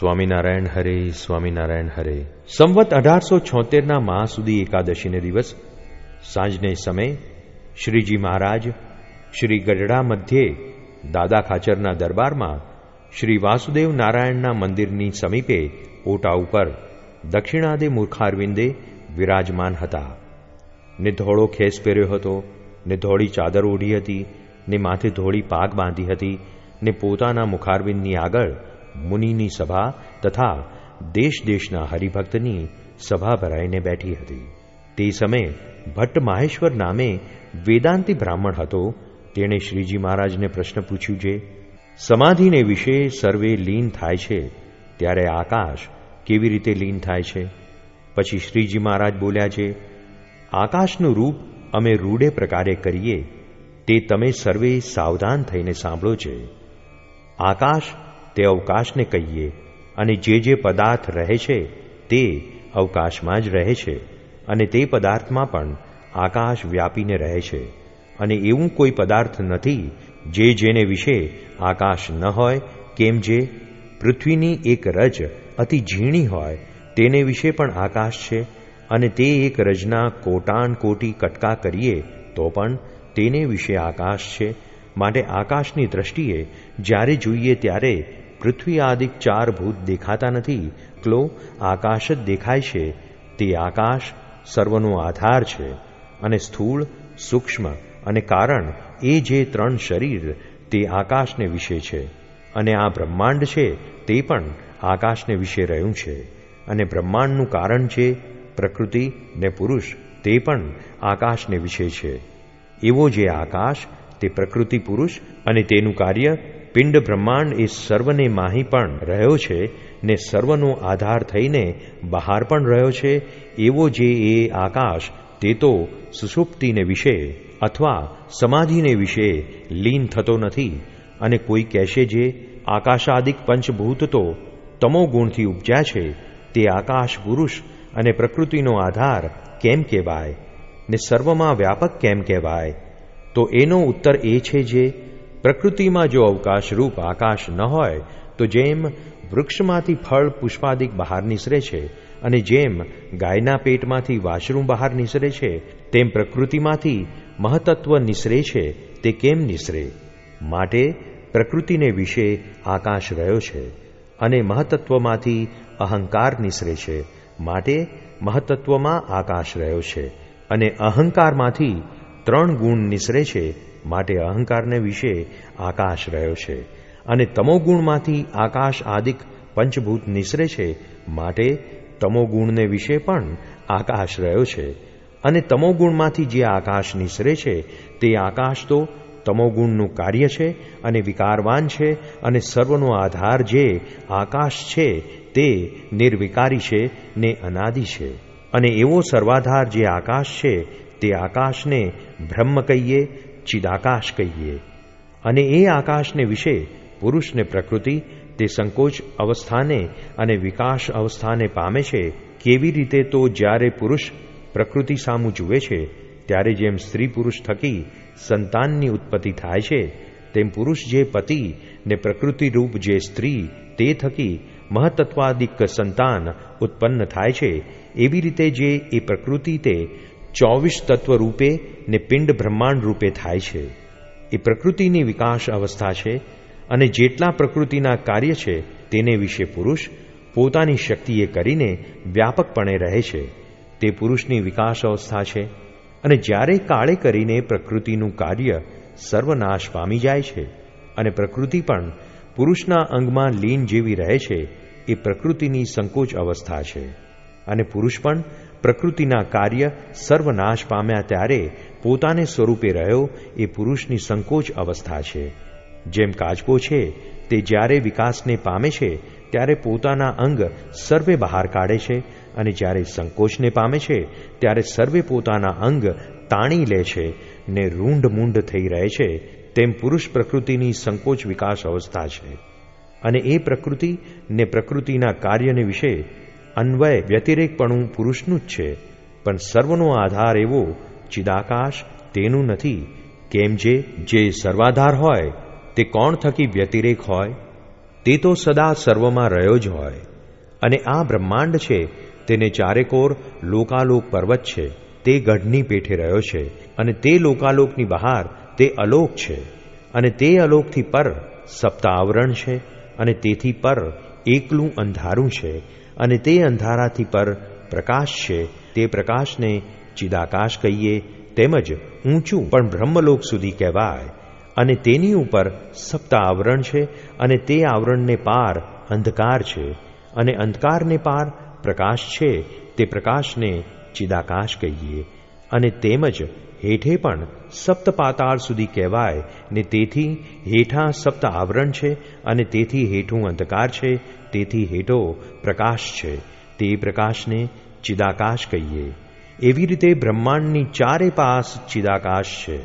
સ્વામિનારાયણ હરે સ્વામિનારાયણ હરે. સંવત અઢારસો છોતેરના માહ સુધી એકાદશીને દિવસ સાંજને સમય શ્રીજી મહારાજ શ્રી ગઢડા મધ્યે દાદા ખાચરના દરબારમાં શ્રી વાસુદેવ નારાયણના મંદિરની સમીપે ઓટા ઉપર દક્ષિણાદે મૂર્ખારવિંદે વિરાજમાન હતા. ને ધોળો ખેસ પહેર્યો હતો, ને ધોળી ચાદર ઓઢી હતી, ને માથે ધોળી પાગ બાંધી હતી, ને પોતાના મુખારવિંદની આગળ મુનિની સભા તથા દેશ દેશના હરિભક્તની સભા ભરાઈને બેઠી હતી. તે સમયે ભટ્ટ માહેશ્વર નામે વેદાંતિ બ્રાહ્મણ હતો. તેણે શ્રીજી મહારાજને પ્રશ્ન પૂછ્યું છે સમાધિને વિશે સર્વે લીન થાય છે? ત્યારે આકાશ કેવી રીતે લીન થાય છે? પછી શ્રીજી મહારાજ બોલ્યા છે આકાશનું રૂપ અમે રૂડે પ્રકારે કરીએ, તે તમે સર્વે સાવધાન થઈને સાંભળો છે આકાશ તે અવકાશને કહીએ અને જે જે પદાર્થ રહે છે, તે અવકાશમાં જ રહે છે અને તે પદાર્થમાં પણ આકાશ વ્યાપીને રહે છે અને એવું કોઈ પદાર્થ નથી જે જેને વિશે આકાશ ન હોય, કેમ જે પૃથ્વીની એક રજ અતિ ઝીણી હોય, તેને વિશે પણ આકાશ છે અને તે એક રજના કોટાન કોટી કટકા કરીએ તો પણ તેને વિશે આકાશ છે. માટે આકાશની દ્રષ્ટિએ જ્યારે જોઈએ ત્યારે પૃથ્વી આદિક ચાર ભૂત દેખાતા નથી. ક્લો, આકાશ જ દેખાય છે. તે આકાશ સર્વનો આધાર છે અને સ્થૂળ, સૂક્ષ્મ અને કારણ એ જે ત્રણ શરીર તે આકાશને વિશે છે અને આ બ્રહ્માંડ છે તે પણ આકાશને વિશે રહ્યું છે અને બ્રહ્માંડનું કારણ છે પ્રકૃતિ ને પુરુષ તે પણ આકાશને વિશે છે. એવો જે આકાશ તે પ્રકૃતિ પુરુષ અને તેનું કાર્ય પિંડ બ્રહ્માંડ એ સર્વને માહી પણ રહ્યો છે ને સર્વનો આધાર થઈને બહાર પણ રહ્યો છે, એવો જે એ આકાશ, તે તો સુષુપ્તિને વિશે અથવા સમાધિને વિશે લીન થતો નથી. અને કોઈ કહેશે જે, આકાશાદિક પંચભૂત તો તમો ગુણથી ઉપજ્યા છે, તે આકાશ પુરુષ અને પ્રકૃતિનો આધાર કેમ કહેવાય? ને સર્વમાં વ્યાપક કેમ કહેવાય? તો એનો ઉત્તર એ છે જે પ્રકૃતિમાં જો અવકાશરૂપ આકાશ ન હોય, તો જેમ વૃક્ષમાંથી ફળ પુષ્પાદિક બહાર નિસરે છે અને જેમ ગાયના પેટમાંથી વાશરૂમ બહાર નિસરે છે, તેમ પ્રકૃતિમાંથી મહતત્વ નીસરે છે, તે કેમ નિસરે? માટે પ્રકૃતિને વિશે આકાશ રહ્યો છે અને મહતત્વમાંથી અહંકાર નિસરે છે. માટે મહતત્વમાં આકાશ રહ્યો છે અને અહંકારમાંથી ત્રણ ગુણ નિસરે છે માટે અહંકારને વિશે આકાશ રહ્યો છે અને તમોગુણમાંથી આકાશ આદિક પંચભૂત નિસરે છે માટે તમોગુણને વિશે પણ આકાશ રહ્યો છે અને તમોગુણમાંથી જે આકાશ નિસરે છે તે આકાશ તો તમોગુણનું કાર્ય છે અને વિકારવાન છે અને સર્વનો આધાર જે આકાશ છે તે નિર્વિકારી છે ને અનાદિ છે. અને એવો સર્વાધાર જે આકાશ છે તે આકાશને બ્રહ્મ કહીએ ચિદાકાશ કહીએ અને એ આકાશને વિશે પુરુષને પ્રકૃતિ તે સંકોચ અવસ્થાને અને વિકાસ અવસ્થાને પામે છે, કેવી રીતે તો જ્યારે પુરુષ પ્રકૃતિ સામું જુએ છે, ત્યારે જેમ સ્ત્રી પુરુષ થકી સંતાનની ઉત્પત્તિ થાય છે, તેમ પુરુષ જે પતિ ને પ્રકૃતિ રૂપ જે સ્ત્રી તે થકી મહતત્વાદિક સંતાન ઉત્પન્ન થાય છે, એવી રીતે જે એ પ્રકૃતિ તે ચોવીસ તત્વ રૂપે ને પિંડ બ્રહ્માંડ રૂપે થાય છે. એ પ્રકૃતિની વિકાસ અવસ્થા છે અને જેટલા પ્રકૃતિના કાર્ય છે તેને વિશે પુરુષ પોતાની શક્તિએ કરીને વ્યાપકપણે રહે છે. તે પુરુષની વિકાસ અવસ્થા છે અને જ્યારે કાળે કરીને પ્રકૃતિનું કાર્ય સર્વનાશ પામી જાય છે અને પ્રકૃતિ પણ પુરુષના અંગમાં લીન જેવી રહે છે, એ પ્રકૃતિની સંકોચ અવસ્થા છે. અને પુરુષ પણ પ્રકૃતિના કાર્ય સર્વનાશ પામ્યા ત્યારે પોતાને સ્વરૂપે રહ્યો એ પુરુષની સંકોચ અવસ્થા છે. જેમ કાચબો છે, તે જ્યારે વિકાસને પામે છે, ત્યારે પોતાના અંગ સર્વે બહાર કાઢે છે અને જ્યારે સંકોચને પામે છે, ત્યારે સર્વે પોતાના અંગ તાણી લે છે ને રૂંઢ મૂંઢ થઈ રહે છે, તેમ પુરુષ પ્રકૃતિની સંકોચ વિકાસ અવસ્થા છે. અને એ પ્રકૃતિ ને પ્રકૃતિના કાર્યને વિશે અન્વય વ્યતિરેકપણું પુરુષનું જ છે. પણ સર્વનો આધાર એવો, ચિદાકાશ, તેનું નથી. કેમ જે જે સર્વાધાર હોય, તે કોણ થકી વ્યતિરેક હોય? તે તો સદા સર્વમાં રહ્યો જ હોય. અને આ બ્રહ્માંડ છે, તેને ચારેકોર લોકાલોક પર્વત છે, તે ગઢની પેઠે રહ્યો છે. અને તે લોકાલોકની બહાર, તે અલોક છે. અને તે અલોકથી પર સપ્તાવરણ છે, અને તેથી પર એકલું અંધારું છે અને તે અંધારાથી પર પ્રકાશ છે. તે પ્રકાશને ચિદાકાશ કહીએ તેમજ ઊંચું પણ બ્રહ્મલોક સુધી કહેવાય અને તેની ઉપર સપ્ત આવરણ છે અને તે આવરણને પાર અંધકાર છે અને અંધકારને પાર પ્રકાશ છે. તે પ્રકાશને ચિદાકાશ કહીએ અને તેમજ હેઠે પણ સપ્ત પાતાળ સુધી કહેવાય ને તેથી હેઠા સપ્ત આવરણ છે અને તેથી હેઠું અંધકાર છે, તેથી હેઠો પ્રકાશ છે. તે પ્રકાશને ચિદાકાશ કહીએ. એવી રીતે બ્રહ્માંડની ચારે પાસ ચિદાકાશ છે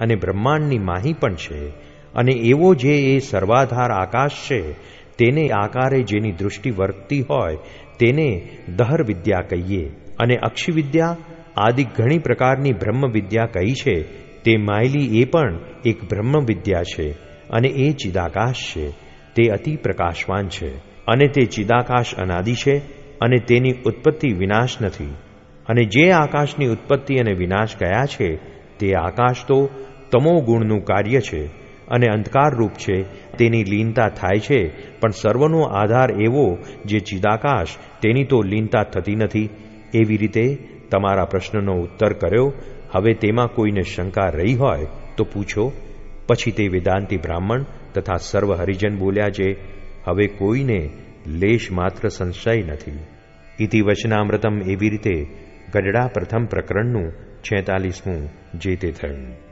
અને બ્રહ્માંડની માહી પણ છે. અને એવો જે એ સર્વાધાર આકાશ છે, તેને આકારે જેની દૃષ્ટિ વર્તતી હોય, તેને દહર વિદ્યા કહીએ. અને અક્ષિવિદ્યા આદિ ઘણી પ્રકારની બ્રહ્મ વિદ્યા કહી છે. તે માયલી એ પણ એક બ્રહ્મ વિદ્યા છે અને એ ચિદાકાશ છે. તે અતિ પ્રકાશવાન છે અને તે ચિદાકાશ અનાદિ છે અને તેની ઉત્પત્તિ વિનાશ નથી. અને જે આકાશની ઉત્પત્તિ અને વિનાશ કયા છે, તે આકાશ તો તમો ગુણનું કાર્ય છે અને અંધકાર રૂપ છે. તેની લીનતા થાય છે, પણ સર્વનો આધાર એવો જે ચિદાકાશ તેની તો લીનતા થતી નથી. એવી રીતે તમારા પ્રશ્નનો ઉત્તર કર્યો, હવે તેમાં કોઈને શંકા રહી હોય તો પૂછો. પછી તે વેદાંતિ બ્રાહ્મણ તથા સર્વ હરિજન બોલ્યા જે, હવે કોઈને લેશ માત્ર સંશય નથી. ઇતિ વચનામૃતમ એવી રીતે ગઢડા પ્રથમ પ્રકરણનું છેતાલીસમું જે તે થયું.